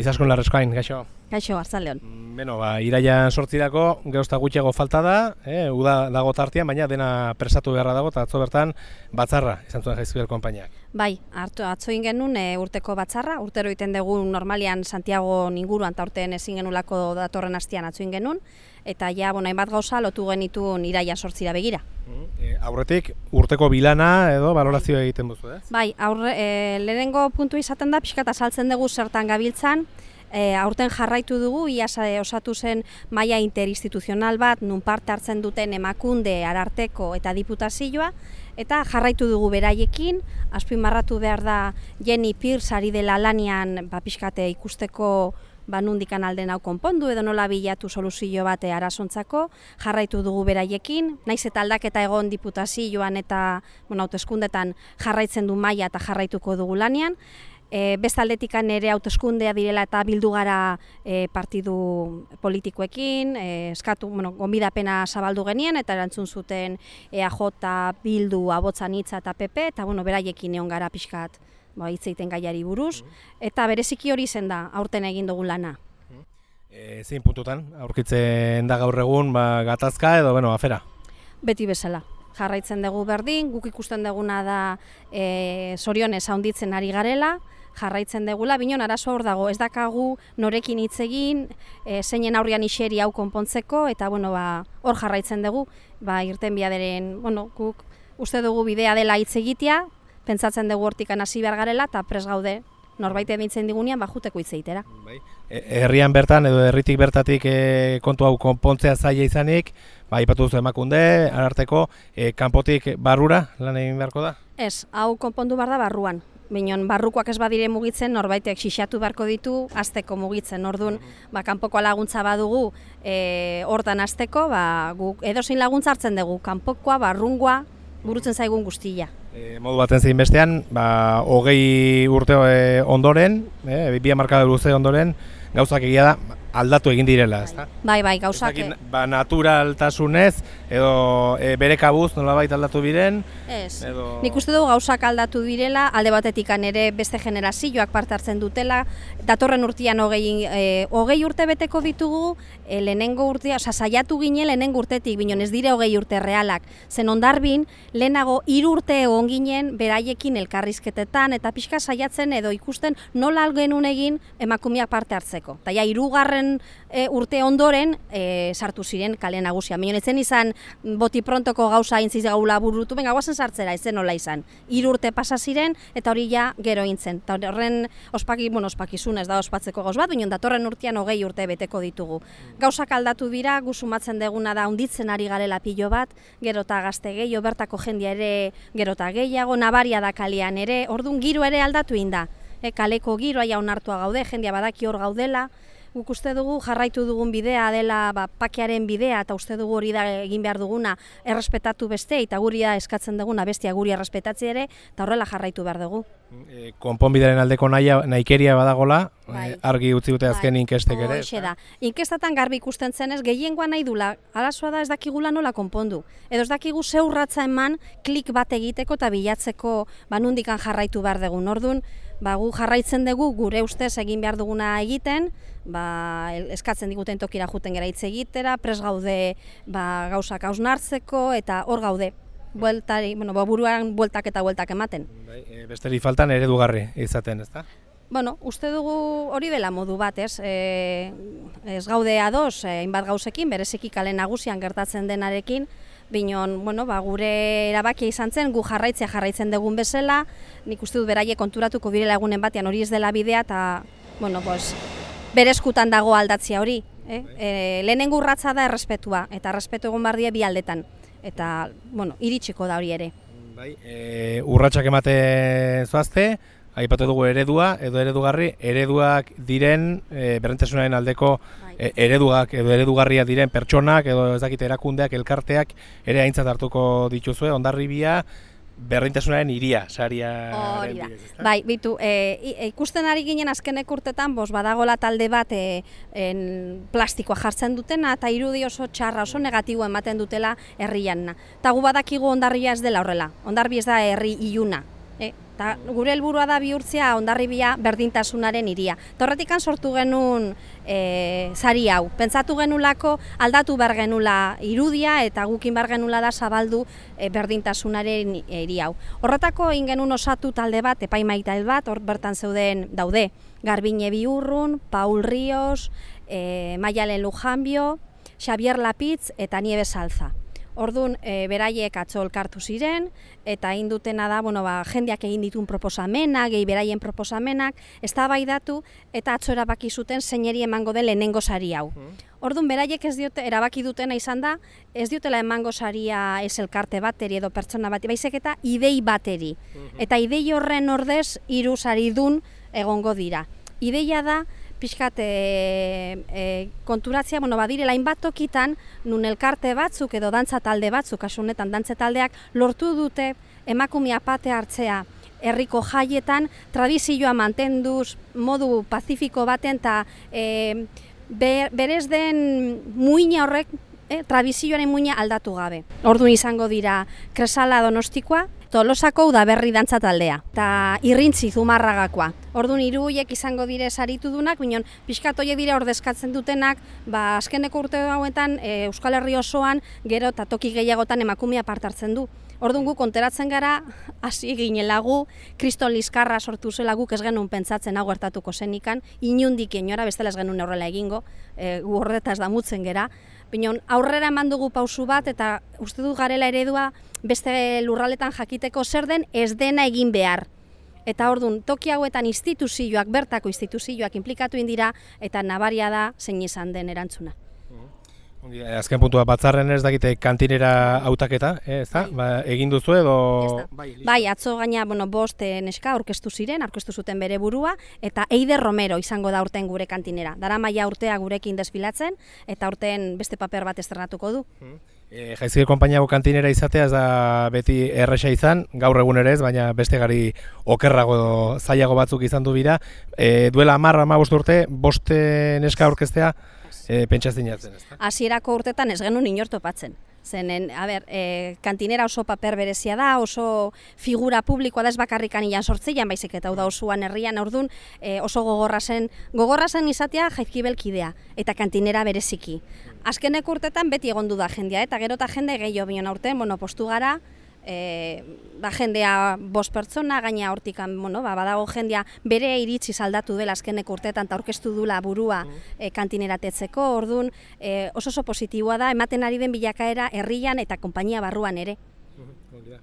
Izaskun larrezkoain, gaixo. Gaixo, Arzaleon. Beno, ba, iraian sortzirako, geuzta gutxiago falta da, eh, uda dago tartian, baina dena presatu beharra dago, eta atzo bertan batzarra, izan zuen jaizkiber konpainiak. Bai, hartu atzo genuen e, urteko batzarra, urtero egiten dugu normalian Santiago inguruan eta urtean ezin genulako datorren hastian atzo genuen, eta ja, bueno, hainbat gauza lotu genituen iraia sortzira begira. E, aurretik, urteko bilana edo balorazio egiten duzu, ez? Bai, aurre, e, lehenengo puntu izaten da, pixka eta saltzen dugu zertan gabiltzan, E, aurten jarraitu dugu, iaz osatu zen maila interinstituzional bat, nun parte hartzen duten emakunde, ararteko eta diputazioa, eta jarraitu dugu beraiekin, azpimarratu behar da Jenny Pierce ari dela lanian ba, pixkate ikusteko ba, nundikan alden hau konpondu edo nola bilatu soluzio bate arazontzako, jarraitu dugu beraiekin, naiz eta aldaketa egon diputazioan eta bueno, hauteskundetan jarraitzen du maila eta jarraituko dugu lanian, E, bestaldetik ere hauteskundea direla eta bildu gara e, partidu politikoekin, e, eskatu, bueno, gombidapena zabaldu genien eta erantzun zuten EAJ, Bildu, Abotzan Hitza eta PP, eta bueno, beraiekin egon gara pixkat ba, hitz egiten gaiari buruz, eta bereziki hori zen da, aurten egin dugu lana. E, zein puntutan, aurkitzen da gaur egun ba, gatazka edo, bueno, afera? Beti bezala. Jarraitzen dugu berdin, guk ikusten duguna da e, zorionez haunditzen ari garela, jarraitzen degula, binon arazo hor dago, ez dakagu norekin hitz egin, e, zeinen aurrian iseri hau konpontzeko, eta bueno, ba, hor jarraitzen dugu, ba, irten biaderen, bueno, guk uste dugu bidea dela hitz egitea, pentsatzen dugu hortikan hasi behar garela, eta pres gaude, norbait emintzen digunean, ba, juteko hitz egitera. Bai. E, herrian bertan, edo herritik bertatik e, kontu hau konpontzea zaila izanik, ba, ipatu duzu emakunde, ararteko, e, kanpotik barrura lan egin beharko da? Ez, hau konpondu behar da barruan, Binon, barrukoak ez badire mugitzen, norbaitek xixatu beharko ditu, azteko mugitzen. Orduan, ba, kanpoko laguntza badugu, e, hortan azteko, ba, guk edozein laguntza hartzen dugu, kanpokoa, barrungoa, burutzen zaigun guztia. E, modu baten zein bestean, ba, hogei urte e, ondoren, e, bi markada luze ondoren, gauzak egia da, aldatu egin direla, ezta? Bai, bai, gauzak... ba, naturaltasunez, edo e, bere kabuz nolabait aldatu biren, Ez, edo... nik uste dugu gauzak aldatu direla, alde batetik ere beste generazioak parte hartzen dutela, datorren urtean hogei, e, hogei urte beteko ditugu, e, lehenengo urtea, oza, saiatu ginen lehenengo urtetik, binon ez dire hogei urte realak, zen ondarbin, lehenago hiru urte egon ginen beraiekin elkarrizketetan, eta pixka saiatzen edo ikusten nola algenun egin emakumeak parte hartzeko. Eta ja, irugarren e, urte ondoren e, sartu ziren kale nagusia. Minon etzen izan boti prontoko gauza intziz gaula burutu, benga guazen sartzera, ezen nola izan. Hiru urte pasa ziren eta hori ja gero intzen. Eta horren ospaki, bueno, ospakizun ez da ospatzeko gauz bat, binon datorren urtean hogei urte beteko ditugu. Gauzak aldatu dira, guzumatzen deguna da unditzen ari garela pilo bat, gero eta gazte gehiago, bertako jendia ere gero eta gehiago, nabaria da kalean ere, orduan giro ere aldatu inda. E, kaleko giroa jaun hartua gaude, jendia badaki hor gaudela, Guk uste dugu jarraitu dugun bidea dela ba, pakearen bidea eta uste dugu hori da egin behar duguna errespetatu beste eta guri da eskatzen duguna bestia guri errespetatzi ere eta horrela jarraitu behar dugu. E, konponbidaren aldeko naia, naikeria badagola, bai. argi utzi dute azken bai. inkestek ere. Hoxe da. Inkestatan garbi ikusten zenez, gehiengoa nahi dula, arazoa da ez dakigula nola konpondu. Edo ez dakigu zeurratza eman klik bat egiteko eta bilatzeko banundikan jarraitu behar dugun. Orduan, ba, gu jarraitzen dugu gure ustez egin behar duguna egiten, ba, eskatzen diguten tokira juten gara hitz egitera, pres gaude ba, gauzak hausnartzeko eta hor gaude. Bueltari, bueno, ba, buruan bueltak eta bueltak ematen. Bai, e, besteri faltan eredugarri izaten, ezta? Bueno, uste dugu hori dela modu bat, ez? E, ez gaude ados, e, hainbat gauzekin, bereziki kale nagusian gertatzen denarekin, Binon, bueno, ba, gure erabakia izan zen, gu jarraitzea jarraitzen dugun bezala, nik uste dut beraie konturatuko birela egunen batean hori ez dela bidea, eta, bueno, pues, berezkutan dago aldatzia hori. Eh? E, lehenengo urratza da errespetua, eta errespetu egon bardia bi aldetan. Eta, bueno, iritsiko da hori ere. Bai, e, urratsak emate zoazte, aipatu dugu eredua, edo eredugarri, ereduak diren, e, berrentasunaren aldeko e, ereduak, edo eredugarria diren pertsonak, edo ez dakite erakundeak, elkarteak, ere aintzat hartuko dituzue, ondarribia, berrintasunaren iria, saria... Hori da. Bai, bitu, e, ikusten ari ginen azkenek urtetan, bos, badagola talde bat e, en, plastikoa jartzen dutena, eta irudi oso txarra, oso negatibo ematen dutela herrian. Eta gu badakigu ondarria ez dela horrela, ondarbi ez da herri iluna. E, Eta gure helburua da bihurtzea ondarribia berdintasunaren iria. Torretikan sortu genuen e, zari hau. Pentsatu genulako aldatu behar genula irudia eta gukin behar genula da zabaldu e, berdintasunaren iri hau. Horretako egin genuen osatu talde bat, epaimaita bat, hor bertan zeuden daude. Garbine Biurrun, Paul Rios, e, Maialen Lujanbio, Xavier Lapitz eta Nieve Salza. Orduan, e, beraiek atzo elkartu ziren, eta egin dutena da, bueno, ba, jendeak egin ditun proposamenak, gehi beraien proposamenak, ez da datu, eta atzo erabaki zuten zeineri emango den lehenengo sari hau. Mm. Orduan, beraiek ez diote, erabaki dutena izan da, ez diotela emango saria ez elkarte bateri edo pertsona bat, baizik eta idei bateri. Mm-hmm. Eta idei horren ordez, hiru sari dun egongo dira. Ideia da, pixkat e, e, konturatzea, bueno, badire lain bat tokitan, nun elkarte batzuk edo dantza talde batzuk, asunetan dantza taldeak, lortu dute emakumea pate hartzea herriko jaietan, tradizioa mantenduz, modu pazifiko baten, eta e, berez den muina horrek, e, tradizioaren muina aldatu gabe. Ordu izango dira kresala donostikoa, Tolosako udaberri dantza taldea eta irrintzi zumarragakoa. Ordun hiru izango dire saritu dunak, binon pixkat hoiek dire ordezkatzen dutenak, ba azkeneko urte hauetan e, Euskal Herri osoan gero eta toki gehiagotan emakumea part hartzen du. Orduan gu konteratzen gara hasi ginelagu Kriston Liskarra sortu zela guk ez genuen pentsatzen hau gertatuko zenikan, inundik inora bestela ez genuen aurrela egingo, e, gu horretaz damutzen gera. Binon, aurrera eman dugu pausu bat eta uste du garela eredua beste lurraletan jakiteko zer den ez dena egin behar. Eta ordun toki hauetan instituzioak, bertako instituzioak implikatu indira eta nabaria da zein izan den erantzuna. Ongi, eh, azken puntua batzarren ez dakite kantinera hautaketa, eh, ez da? Bai. Ba, egin duzu edo... Bai, bai, atzo gaina, bueno, bost eh, neska aurkeztu ziren, aurkeztu zuten bere burua, eta Eider Romero izango da urten gure kantinera. Dara maia urtea gurekin desfilatzen, eta urten beste paper bat estrenatuko du. Hmm. E, Jaizkide konpainiago kantinera izatea ez da beti erresa izan, gaur egun ere ez, baina beste gari okerrago zailago batzuk izan du bira. E, duela amarra ama urte, boste neska aurkeztea, e, pentsa zinatzen, ez Hasierako urtetan ez genuen inor topatzen. Zenen, a ber, e, kantinera oso paper berezia da, oso figura publikoa da ez bakarrikan ilan sortzeian, baizik eta da osoan herrian aurdun, e, oso gogorra zen, gogorra zen izatea jaizkibelkidea, eta kantinera bereziki. Azkenek urtetan beti egondu da jendea, eta gero eta jende gehiago bion aurten, bueno, postu gara, e, ba, jendea bost pertsona, gaina hortikan, bueno, ba, badago jendea bere iritsi saldatu dela azkenek urteetan eta aurkeztu dula burua e, kantineratetzeko, orduan e, oso oso positiboa da, ematen ari den bilakaera herrian eta konpainia barruan ere.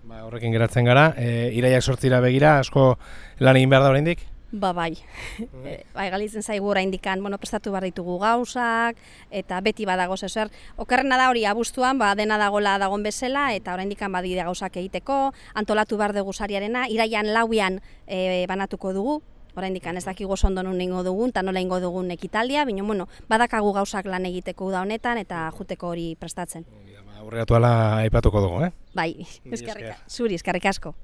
Ba, horrekin geratzen gara, e, iraiak sortzira begira, asko lan egin behar da oraindik? Ba bai, e, bai galitzen zaigu indikan, bueno, prestatu behar ditugu gauzak, eta beti badago zezer. Okerrena da hori abuztuan, ba, dena dagola dagon bezala, eta indikan badide gauzak egiteko, antolatu behar dugu zariarena, iraian lauian e, banatuko dugu, indikan ez dakigu ondo nun ingo dugun, eta nola ingo dugun ekitaldia, bino, bueno, badakagu gauzak lan egiteko da honetan, eta juteko hori prestatzen. Ba, aurreatu ala aipatuko dugu, eh? Bai, zuri, eskerrik asko.